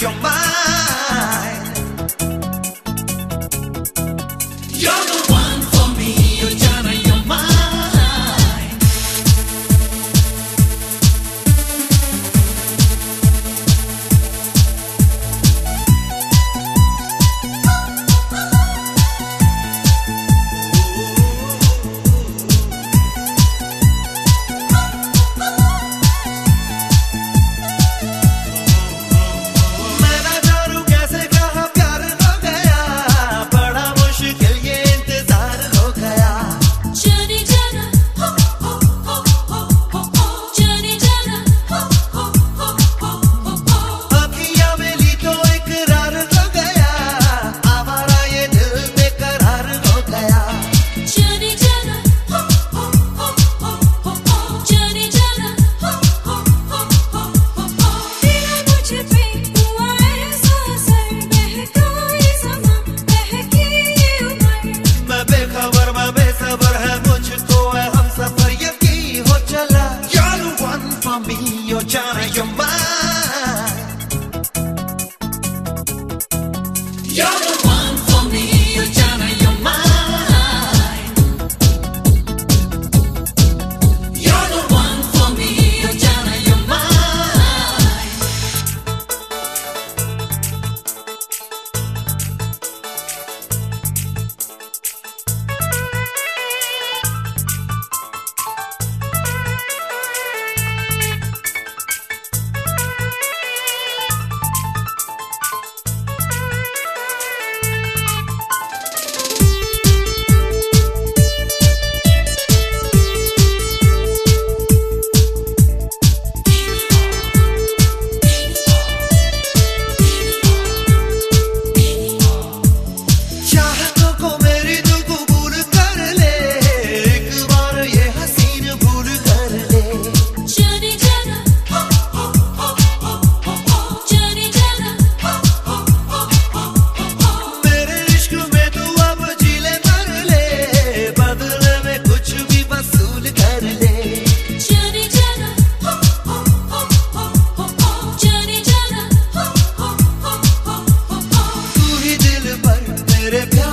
your mind. China, your it down.